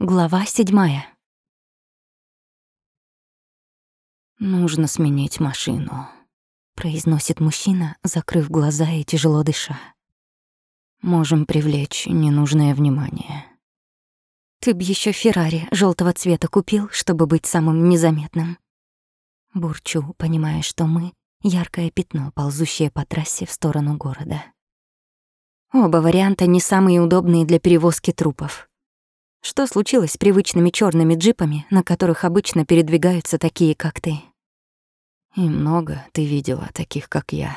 Глава седьмая. «Нужно сменить машину», — произносит мужчина, закрыв глаза и тяжело дыша. «Можем привлечь ненужное внимание». «Ты б еще Феррари желтого цвета купил, чтобы быть самым незаметным». Бурчу, понимая, что мы — яркое пятно, ползущее по трассе в сторону города. Оба варианта не самые удобные для перевозки трупов. Что случилось с привычными черными джипами, на которых обычно передвигаются такие, как ты? И много ты видела таких, как я.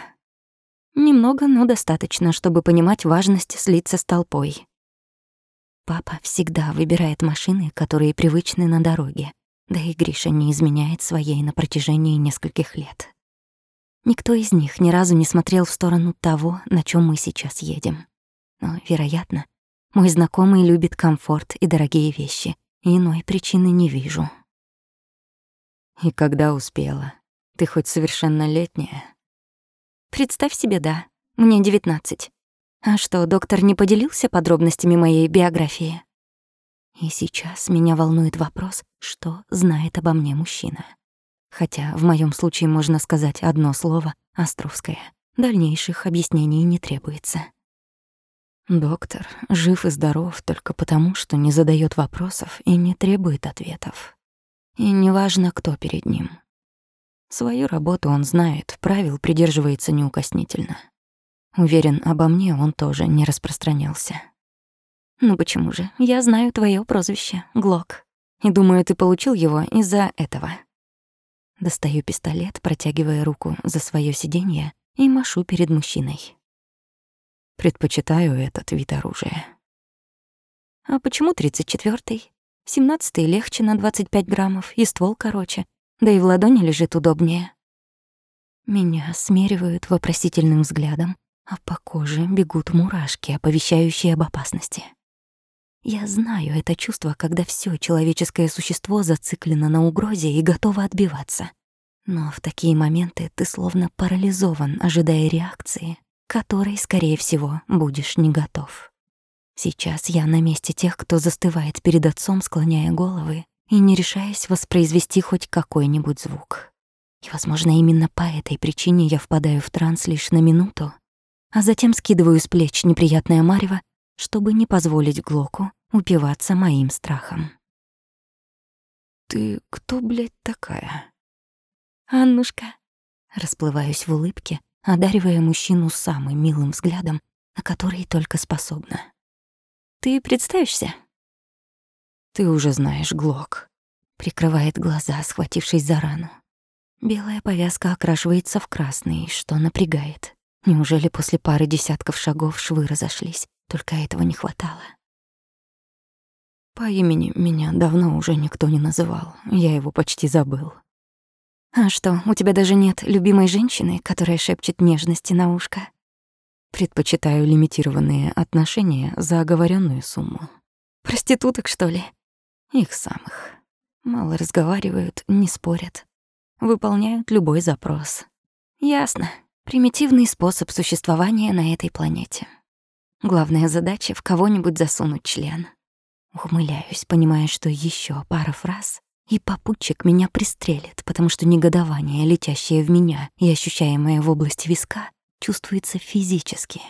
Немного, но достаточно, чтобы понимать важность слиться с толпой. Папа всегда выбирает машины, которые привычны на дороге. Да и Гриша не изменяет своей на протяжении нескольких лет. Никто из них ни разу не смотрел в сторону того, на чем мы сейчас едем. Но, вероятно, мой знакомый любит комфорт и дорогие вещи. Иной причины не вижу. И когда успела? Ты хоть совершеннолетняя? Представь себе, да. Мне девятнадцать. А что, доктор не поделился подробностями моей биографии? И сейчас меня волнует вопрос, что знает обо мне мужчина. Хотя в моем случае можно сказать одно слово — Островская. Дальнейших объяснений не требуется. Доктор жив и здоров только потому, что не задает вопросов и не требует ответов. И неважно, кто перед ним. Свою работу он знает, правил придерживается неукоснительно. Уверен, обо мне он тоже не распространялся. «Ну почему же? Я знаю твое прозвище — Глок. И думаю, ты получил его из-за этого». Достаю пистолет, протягивая руку за свое сиденье и машу перед мужчиной. Предпочитаю этот вид оружия. А почему 34-й? 17-й легче на 25 граммов, и ствол короче, да и в ладони лежит удобнее. Меня смеривают вопросительным взглядом, а по коже бегут мурашки, оповещающие об опасности. Я знаю это чувство, когда все человеческое существо зациклено на угрозе и готово отбиваться. Но в такие моменты ты словно парализован, ожидая реакции, которой, скорее всего, будешь не готов. Сейчас я на месте тех, кто застывает перед отцом, склоняя головы и не решаясь воспроизвести хоть какой-нибудь звук. И, возможно, именно по этой причине я впадаю в транс лишь на минуту, а затем скидываю с плеч неприятное марево, чтобы не позволить Глоку упиваться моим страхом. «Ты кто, блядь, такая?» «Аннушка». Расплываюсь в улыбке, одаривая мужчину самым милым взглядом, на который только способна. «Ты представишься?» «Ты уже знаешь, Глок», — прикрывает глаза, схватившись за рану. Белая повязка окрашивается в красный, что напрягает. Неужели после пары десятков шагов швы разошлись? Только этого не хватало. По имени меня давно уже никто не называл, я его почти забыл. А что, у тебя даже нет любимой женщины, которая шепчет нежности на ушко? Предпочитаю лимитированные отношения за оговоренную сумму. Проституток, что ли? Их самых. Мало разговаривают, не спорят. Выполняют любой запрос. Ясно. Примитивный способ существования на этой планете. Главная задача — в кого-нибудь засунуть член. Ухмыляюсь, понимая, что еще пара фраз, и попутчик меня пристрелит, потому что негодование, летящее в меня и ощущаемое в области виска, чувствуется физически.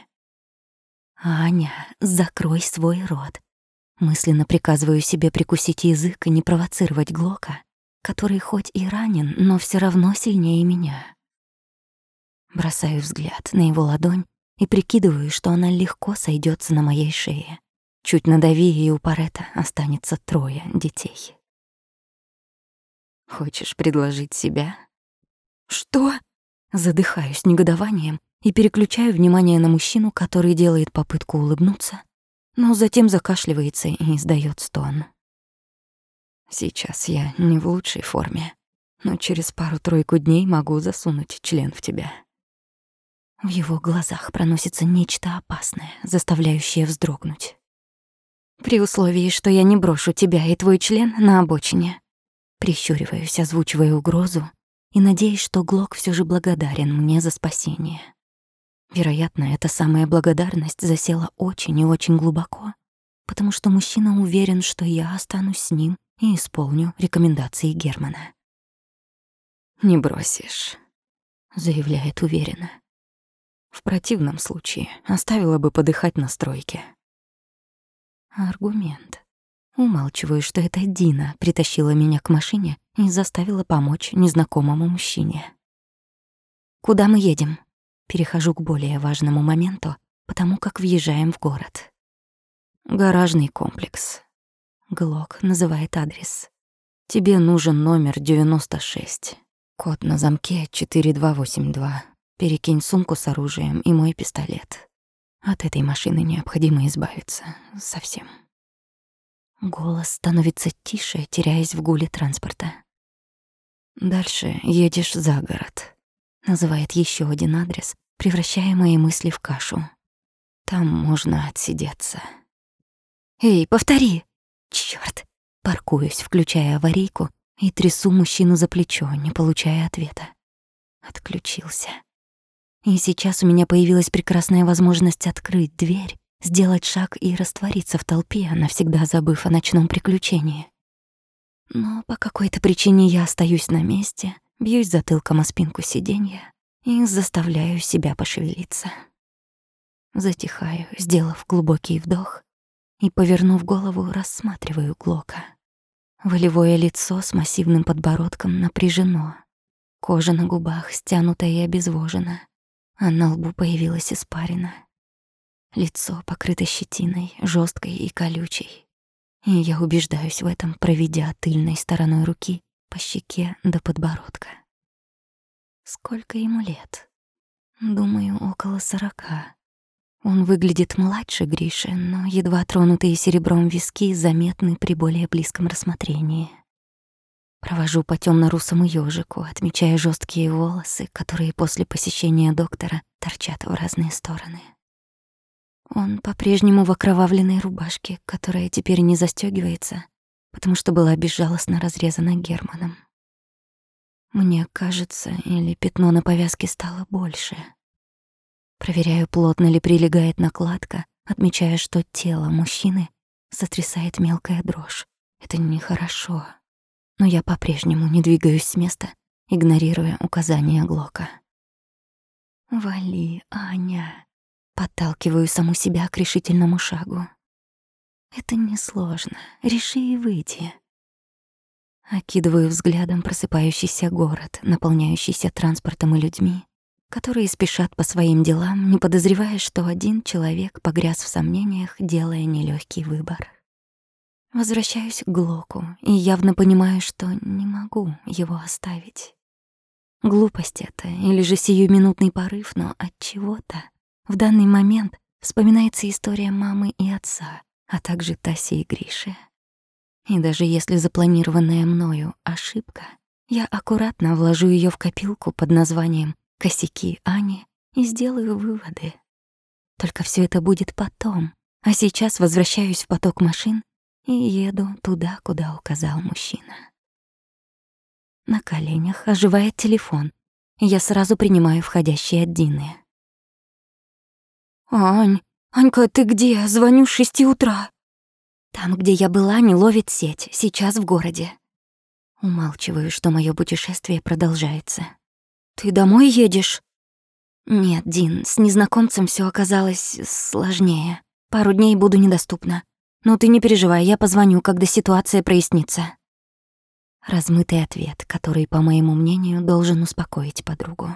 «Аня, закрой свой рот». Мысленно приказываю себе прикусить язык и не провоцировать Глока, который хоть и ранен, но все равно сильнее меня. Бросаю взгляд на его ладонь и прикидываю, что она легко сойдется на моей шее. Чуть надави, и у Парета останется трое детей. Хочешь предложить себя? Что? Задыхаюсь негодованием и переключаю внимание на мужчину, который делает попытку улыбнуться, но затем закашливается и издает стон. Сейчас я не в лучшей форме, но через пару-тройку дней могу засунуть член в тебя. В его глазах проносится нечто опасное, заставляющее вздрогнуть. При условии, что я не брошу тебя и твой член на обочине. Прищуриваюсь, озвучивая угрозу, и надеюсь, что Глок все же благодарен мне за спасение. Вероятно, эта самая благодарность засела очень и очень глубоко, потому что мужчина уверен, что я останусь с ним и исполню рекомендации Германа. «Не бросишь», — заявляет уверенно. В противном случае оставила бы подыхать на стройке. Аргумент. Умалчиваю, что это Дина притащила меня к машине и заставила помочь незнакомому мужчине. «Куда мы едем?» Перехожу к более важному моменту, потому как въезжаем в город. Гаражный комплекс. Глок называет адрес. Тебе нужен номер 96. Код на замке 4282. Перекинь сумку с оружием и мой пистолет. От этой машины необходимо избавиться. Совсем. Голос становится тише, теряясь в гуле транспорта. Дальше едешь за город. Называет еще один адрес, превращая мои мысли в кашу. Там можно отсидеться. «Эй, повтори!» Чёрт! Паркуюсь, включая аварийку, и трясу мужчину за плечо, не получая ответа. Отключился. И сейчас у меня появилась прекрасная возможность открыть дверь сделать шаг и раствориться в толпе, навсегда забыв о ночном приключении. Но по какой-то причине я остаюсь на месте, бьюсь затылком о спинку сиденья и заставляю себя пошевелиться. Затихаю, сделав глубокий вдох, и, повернув голову, рассматриваю Глока. Волевое лицо с массивным подбородком напряжено. Кожа на губах стянута и обезвожена, а на лбу появилась испарина. Лицо покрыто щетиной, жесткой и колючей. И я убеждаюсь в этом, проведя тыльной стороной руки по щеке до подбородка. Сколько ему лет? Думаю, около сорока. Он выглядит младше Гриши, но едва тронутые серебром виски заметны при более близком рассмотрении. Провожу по темно-русому ежику, отмечая жесткие волосы, которые после посещения доктора торчат в разные стороны. Он по-прежнему в окровавленной рубашке, которая теперь не застёгивается, потому что была безжалостно разрезана Германом. Мне кажется, или пятно на повязке стало больше. Проверяю, плотно ли прилегает накладка, отмечая, что тело мужчины сотрясает мелкая дрожь. Это нехорошо. Но я по-прежнему не двигаюсь с места, игнорируя указания Глока. «Вали, Аня», Подталкиваю саму себя к решительному шагу. Это несложно. Реши и выйди. Окидываю взглядом просыпающийся город, наполняющийся транспортом и людьми, которые спешат по своим делам, не подозревая, что один человек погряз в сомнениях, делая нелегкий выбор. Возвращаюсь к Глоку и явно понимаю, что не могу его оставить. Глупость это или же сиюминутный порыв, но от чего-то в данный момент вспоминается история мамы и отца, а также Таси и Гриши. И даже если запланированная мною ошибка, я аккуратно вложу ее в копилку под названием «Косяки Ани» и сделаю выводы. Только все это будет потом, а сейчас возвращаюсь в поток машин и еду туда, куда указал мужчина. На коленях оживает телефон, и я сразу принимаю входящие от Дины. «Ань, Анька, ты где? Звоню с шести утра». «Там, где я была, не ловит сеть, сейчас в городе». Умалчиваю, что мое путешествие продолжается. «Ты домой едешь?» «Нет, Дин, с незнакомцем все оказалось сложнее. Пару дней буду недоступна. Но ты не переживай, я позвоню, когда ситуация прояснится». Размытый ответ, который, по моему мнению, должен успокоить подругу.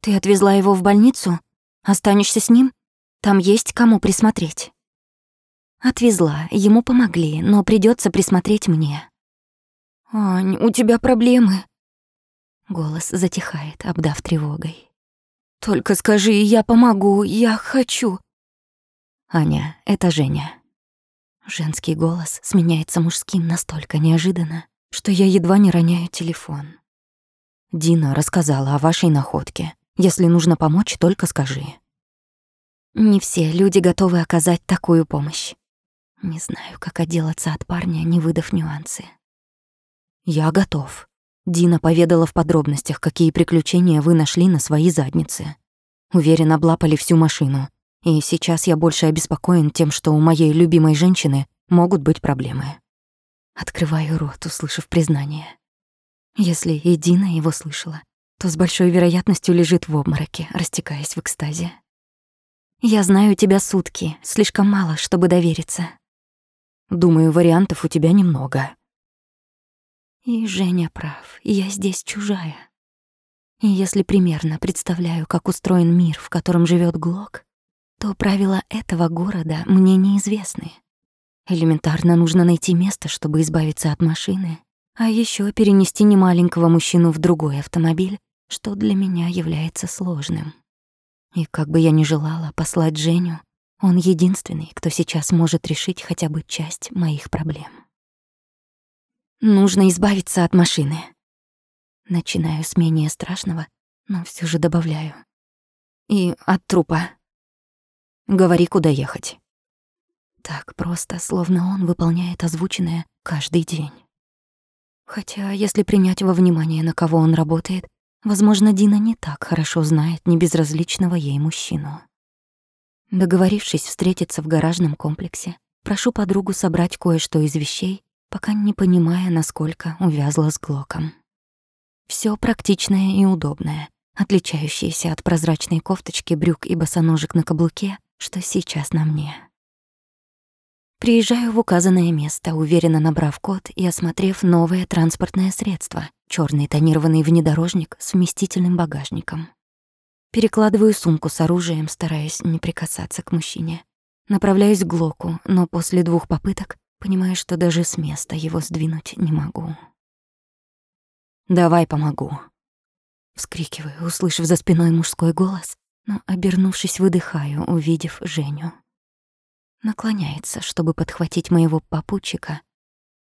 «Ты отвезла его в больницу?» Останешься с ним? Там есть кому присмотреть. Отвезла, ему помогли, но придется присмотреть мне. Ань, у тебя проблемы. Голос затихает, обдав тревогой. Только скажи, я помогу, я хочу. Аня, это Женя. Женский голос сменяется мужским настолько неожиданно, что я едва не роняю телефон. Дина рассказала о вашей находке. Если нужно помочь, только скажи. Не все люди готовы оказать такую помощь. Не знаю, как отделаться от парня, не выдав нюансы. Я готов. Дина поведала в подробностях, какие приключения вы нашли на своей заднице. Уверен, облапали всю машину. И сейчас я больше обеспокоен тем, что у моей любимой женщины могут быть проблемы. Открываю рот, услышав признание. Если и Дина его слышала, то с большой вероятностью лежит в обмороке, растекаясь в экстазе. «Я знаю тебя сутки, слишком мало, чтобы довериться». «Думаю, вариантов у тебя немного». И Женя прав, я здесь чужая. И если примерно представляю, как устроен мир, в котором живет Глок, то правила этого города мне неизвестны. Элементарно нужно найти место, чтобы избавиться от машины, а еще перенести немаленького мужчину в другой автомобиль, что для меня является сложным. И как бы я ни желала послать Женю, он единственный, кто сейчас может решить хотя бы часть моих проблем. Нужно избавиться от машины. Начинаю с менее страшного, но все же добавляю. И от трупа. Говори, куда ехать. Так просто, словно он выполняет озвученное каждый день. Хотя, если принять во внимание, на кого он работает, возможно, Дина не так хорошо знает небезразличного ей мужчину. Договорившись встретиться в гаражном комплексе, прошу подругу собрать кое-что из вещей, пока не понимая, насколько увязла с Глоком. Все практичное и удобное, отличающееся от прозрачной кофточки, брюк и босоножек на каблуке, что сейчас на мне. Приезжаю в указанное место, уверенно набрав код и осмотрев новое транспортное средство — черный тонированный внедорожник с вместительным багажником. Перекладываю сумку с оружием, стараясь не прикасаться к мужчине. Направляюсь к Глоку, но после двух попыток понимаю, что даже с места его сдвинуть не могу. «Давай помогу», — вскрикиваю, услышав за спиной мужской голос, но, обернувшись, выдыхаю, увидев Женю. Наклоняется, чтобы подхватить моего попутчика,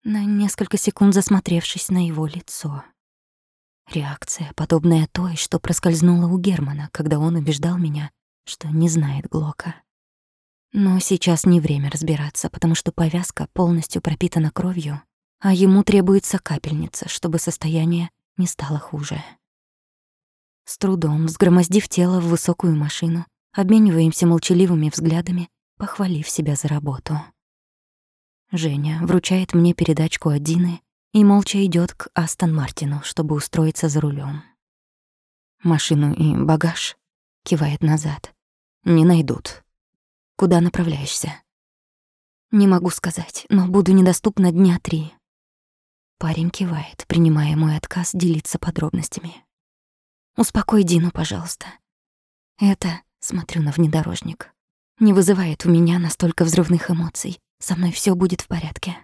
на несколько секунд засмотревшись на его лицо. Реакция, подобная той, что проскользнула у Германа, когда он убеждал меня, что не знает Глока. Но сейчас не время разбираться, потому что повязка полностью пропитана кровью, а ему требуется капельница, чтобы состояние не стало хуже. С трудом, взгромоздив тело в высокую машину, обмениваемся молчаливыми взглядами, похвалив себя за работу. Женя вручает мне передачку от Дины и молча идет к Астон Мартину, чтобы устроиться за рулем. «Машину и багаж», — кивает назад, — «не найдут. Куда направляешься?» «Не могу сказать, но буду недоступна дня три». Парень кивает, принимая мой отказ делиться подробностями. Успокой Дину, пожалуйста. Это, смотрю на внедорожник, не вызывает у меня настолько взрывных эмоций. Со мной все будет в порядке.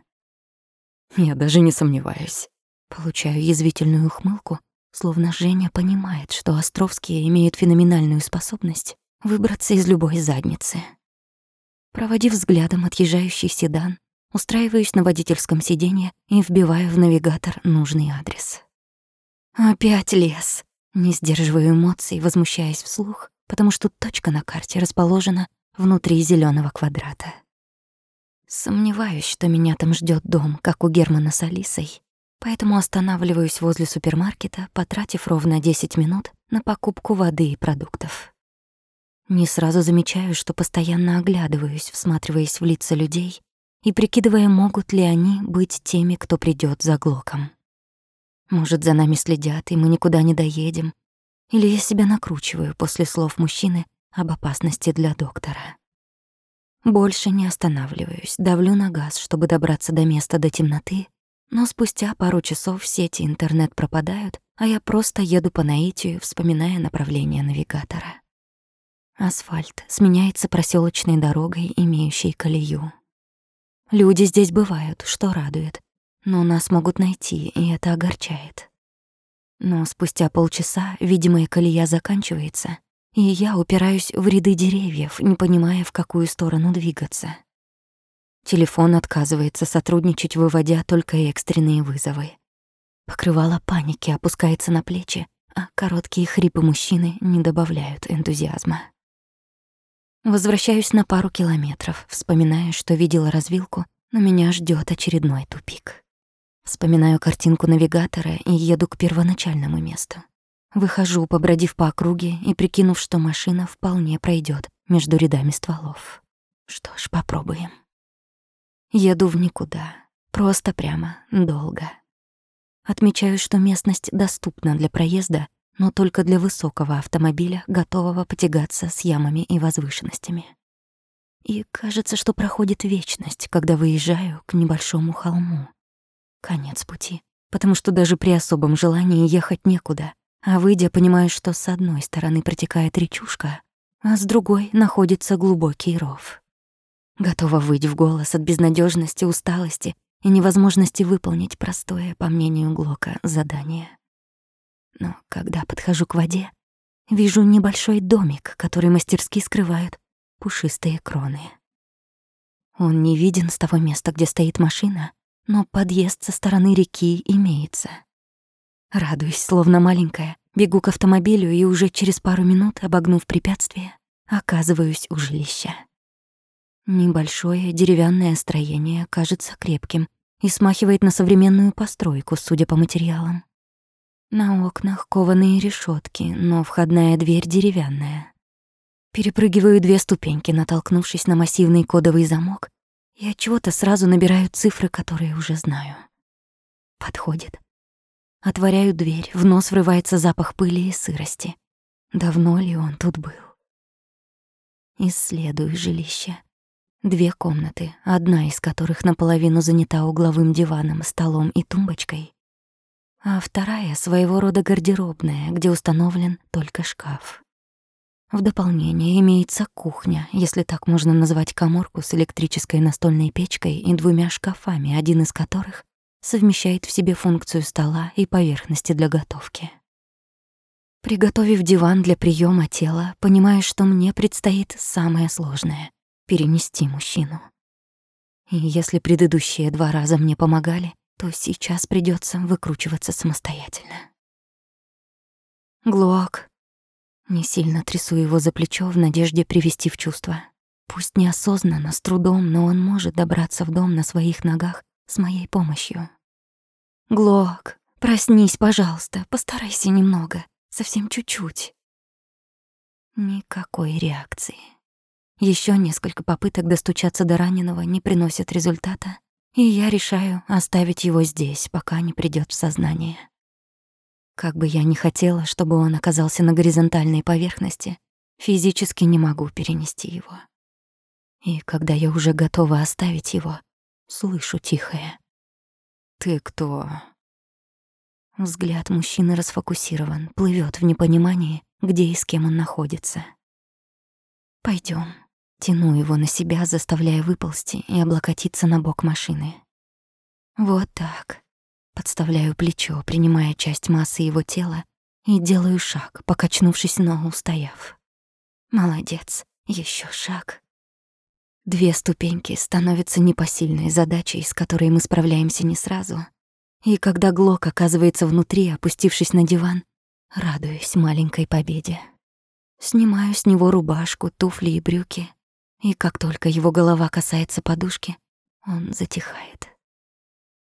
Я даже не сомневаюсь. Получаю язвительную ухмылку, словно Женя понимает, что Островские имеют феноменальную способность выбраться из любой задницы. Проводив взглядом отъезжающий седан, устраиваюсь на водительском сиденье и вбиваю в навигатор нужный адрес. Опять лес. Не сдерживаю эмоций, возмущаясь вслух, потому что точка на карте расположена внутри зеленого квадрата. Сомневаюсь, что меня там ждет дом, как у Германа с Алисой, поэтому останавливаюсь возле супермаркета, потратив ровно 10 минут на покупку воды и продуктов. Не сразу замечаю, что постоянно оглядываюсь, всматриваясь в лица людей и прикидывая, могут ли они быть теми, кто придет за Глоком. Может, за нами следят, и мы никуда не доедем. Или я себя накручиваю после слов мужчины об опасности для доктора. Больше не останавливаюсь, давлю на газ, чтобы добраться до места до темноты, но спустя пару часов сети интернет пропадают, а я просто еду по наитию, вспоминая направление навигатора. Асфальт сменяется проселочной дорогой, имеющей колею. Люди здесь бывают, что радует, но нас могут найти, и это огорчает. Но спустя полчаса видимая колея заканчивается, и я упираюсь в ряды деревьев, не понимая, в какую сторону двигаться. Телефон отказывается сотрудничать, выводя только экстренные вызовы. Покрывало паники опускается на плечи, а короткие хрипы мужчины не добавляют энтузиазма. Возвращаюсь на пару километров, вспоминая, что видела развилку, но меня ждет очередной тупик. Вспоминаю картинку навигатора и еду к первоначальному месту. Выхожу, побродив по округе и прикинув, что машина вполне пройдет между рядами стволов. Что ж, попробуем. Еду в никуда, просто прямо, долго. Отмечаю, что местность доступна для проезда, но только для высокого автомобиля, готового потягаться с ямами и возвышенностями. И кажется, что проходит вечность, когда выезжаю к небольшому холму. Конец пути, потому что даже при особом желании ехать некуда, а выйдя, понимаю, что с одной стороны протекает речушка, а с другой находится глубокий ров. Готова выть в голос от безнадежности, усталости и невозможности выполнить простое, по мнению Глока, задание. Но когда подхожу к воде, вижу небольшой домик, который мастерски скрывают пушистые кроны. Он не виден с того места, где стоит машина, но подъезд со стороны реки имеется. Радуюсь, словно маленькая, бегу к автомобилю и уже через пару минут, обогнув препятствие, оказываюсь у жилища. Небольшое деревянное строение кажется крепким и смахивает на современную постройку, судя по материалам. На окнах кованые решетки, но входная дверь деревянная. Перепрыгиваю две ступеньки, натолкнувшись на массивный кодовый замок, и от чего-то сразу набираю цифры, которые уже знаю. Подходит. Отворяю дверь, в нос врывается запах пыли и сырости. Давно ли он тут был? Исследую жилище. Две комнаты, одна из которых наполовину занята угловым диваном, столом и тумбочкой, а вторая — своего рода гардеробная, где установлен только шкаф. В дополнение имеется кухня, если так можно назвать коморку с электрической настольной печкой и двумя шкафами, один из которых совмещает в себе функцию стола и поверхности для готовки. Приготовив диван для приема тела, понимаю, что мне предстоит самое сложное — перенести мужчину. И если предыдущие два раза мне помогали, то сейчас придется выкручиваться самостоятельно. Глок. Не сильно трясу его за плечо в надежде привести в чувство. Пусть неосознанно, с трудом, но он может добраться в дом на своих ногах с моей помощью. Глок, проснись, пожалуйста, постарайся немного, совсем чуть-чуть. Никакой реакции. Еще несколько попыток достучаться до раненого не приносят результата, и я решаю оставить его здесь, пока не придёт в сознание. Как бы я ни хотела, чтобы он оказался на горизонтальной поверхности, физически не могу перенести его. И когда я уже готова оставить его, слышу тихое. «Ты кто?» Взгляд мужчины расфокусирован, плывет в непонимании, где и с кем он находится. Пойдем. Тяну его на себя, заставляя выползти и облокотиться на бок машины. Вот так. Подставляю плечо, принимая часть массы его тела, и делаю шаг, покачнувшись, но устояв. Молодец, еще шаг. Две ступеньки становятся непосильной задачей, с которой мы справляемся не сразу. И когда Глок оказывается внутри, опустившись на диван, радуюсь маленькой победе. Снимаю с него рубашку, туфли и брюки. И как только его голова касается подушки, он затихает.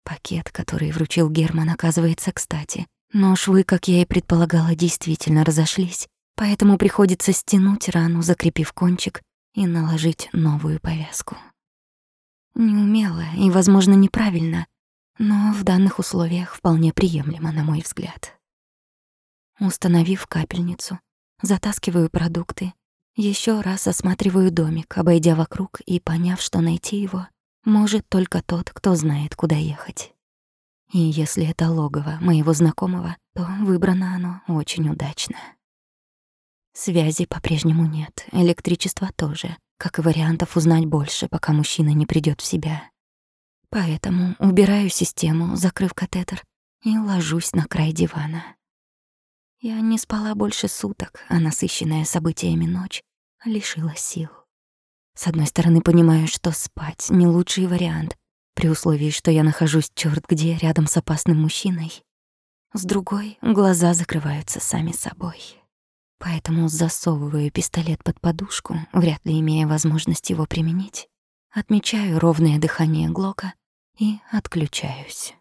Пакет, который вручил Герман, оказывается кстати. Но швы, как я и предполагала, действительно разошлись, поэтому приходится стянуть рану, закрепив кончик, и наложить новую повязку. Неумело и, возможно, неправильно, но в данных условиях вполне приемлемо, на мой взгляд. Установив капельницу, затаскиваю продукты, еще раз осматриваю домик, обойдя вокруг и поняв, что найти его может только тот, кто знает, куда ехать. И если это логово моего знакомого, то выбрано оно очень удачно. Связи по-прежнему нет, электричества тоже, как и вариантов узнать больше, пока мужчина не придёт в себя. Поэтому убираю систему, закрыв катетер, и ложусь на край дивана. Я не спала больше суток, а насыщенная событиями ночь лишила сил. С одной стороны, понимаю, что спать — не лучший вариант, при условии, что я нахожусь чёрт где рядом с опасным мужчиной. С другой, глаза закрываются сами собой поэтому засовываю пистолет под подушку, вряд ли имея возможность его применить. Отмечаю ровное дыхание Глока и отключаюсь.